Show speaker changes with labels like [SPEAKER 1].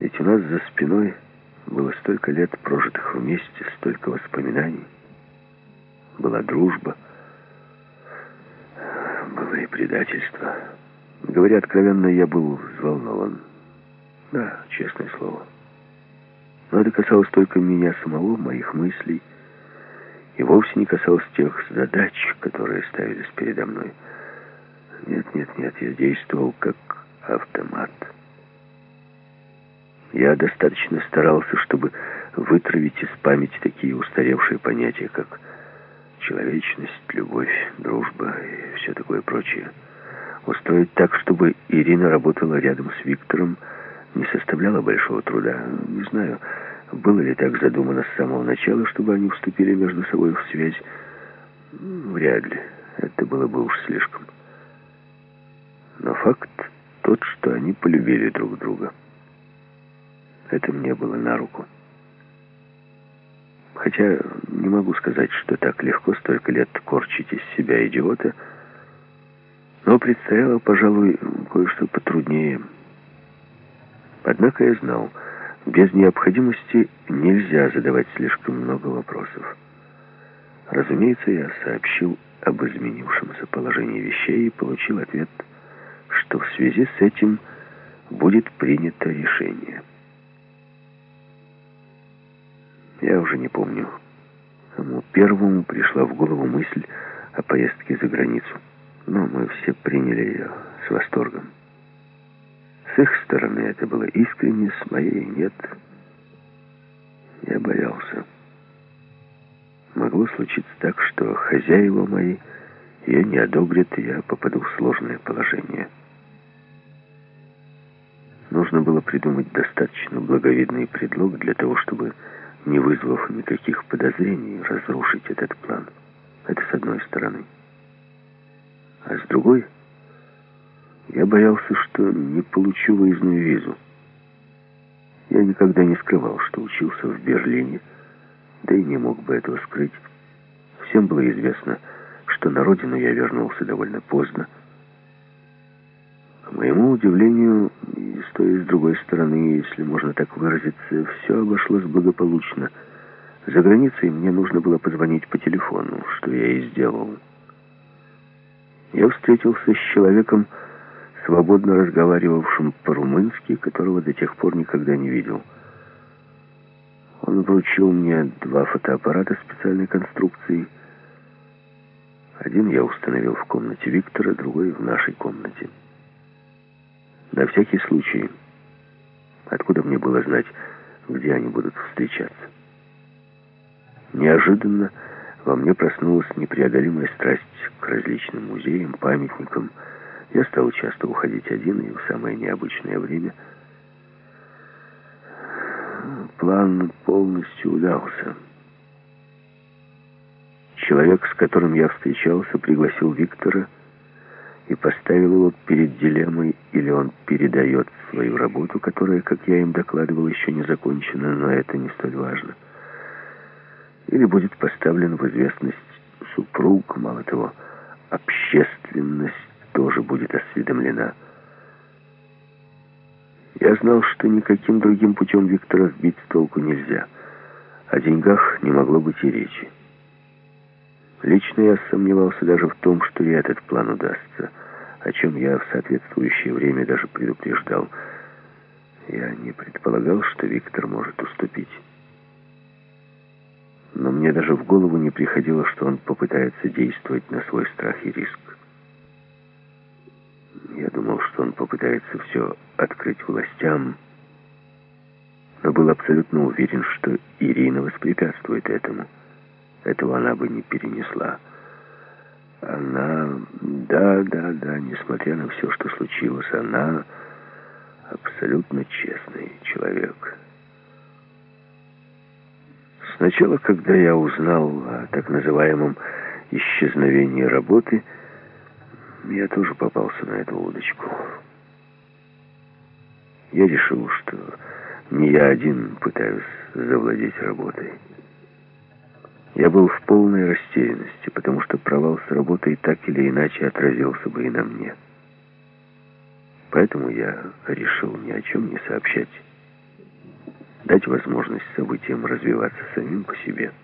[SPEAKER 1] Ведь у нас за спиной было столько лет, прожитых вместе, столько воспоминаний. Была дружба, было и предательство. Говоря откровенно, я был взволнован. Да, честное слово. Но это касалось только меня самого, моих мыслей, и вовсе не касалось тех задач, которые ставились передо мной. Нет, нет, нет, я действовал как автомат. Я достаточно старался, чтобы вытравить из памяти такие устаревшие понятия, как человечность, любовь, дружба и все такое прочее. Устроить так, чтобы Ирина работала рядом с Виктором, не составляло большого труда. Не знаю, было ли так задумано с самого начала, чтобы они вступили между собой в связь. Вряд ли. Это было бы уж слишком. Но факт тот, что они полюбили друг друга. Это мне было на руку. Хотя не могу сказать, что так легко столько лет корчить из себя идиота, но предстояло, пожалуй, кое-что потруднее. Однако я знал, без необходимости нельзя задавать слишком много вопросов. Разумеется, я сообщил об изменившемся положении вещей и получил ответ, что в связи с этим будет принято решение. Я уже не помню, кому первому пришла в голову мысль о поездке за границу. Но мы все приняли ее с восторгом. С их стороны это было искренне, с моей нет. Я боялся. Могло случиться так, что хозяева мои ее не одобрят, и я попаду в сложное положение. Нужно было придумать достаточно благовидный предлог для того, чтобы не вызвав никаких подозрений, разрушить этот план. Это с одной стороны. А с другой, я боялся, что не получу выездную визу. Я никогда не скрывал, что учился в Берлине, да и не мог бы этого скрыть. Всем было известно, что на родину я вернулся довольно поздно. К моему удивлению, и с той и с другой стороны, если можно так выразиться, все обошлось благополучно. За границей мне нужно было позвонить по телефону, что я и сделал. Я встретился с человеком, свободно разговаривавшим по-румынски, которого до тех пор никогда не видел. Он вручил мне два фотоаппарата специальной конструкции. Один я установил в комнате Виктора, другой в нашей комнате. На всякий случай. Откуда мне было знать, где они будут встречаться? Неожиданно во мне проснулась непреодолимая страсть к различным музеям, памятникам. Я стал часто уходить один и в самое необычное время. План полностью удался. Человек, с которым я встречался, пригласил Виктора и поставил его перед дилеммой, или он передает свою работу, которая, как я им докладывал, еще не закончена, но это не столь важно, или будет поставлен в известность супруг, мало того, общественность тоже будет осведомлена. Я знал, что никаким другим путем Виктора сбить с толку нельзя. О деньгах не могло быть и речи. Лично я сомневался даже в том, что и этот план удастся, о чем я в соответствующее время даже предупреждал. Я не предполагал, что Виктор может уступить. Но мне даже в голову не приходило, что он попытается действовать на свой страх и риск. Я думал, что он попытается все открыть властям, но был абсолютно уверен, что Ирина воспрепятствует этому. Этого она бы не перенесла. Она, да, да, да, несмотря на все, что случилось, она абсолютно честный человек. Сначала, когда я узнал о так называемом исчезновении работы, я тоже попался на эту удочку. Я решил, что не я один пытаюсь завладеть работой. Я был в полной растерянности, потому что провал с работой так или иначе отразился бы и на мне. Поэтому я решил ни о чем не сообщать дать возможность событиям развиваться самим по себе –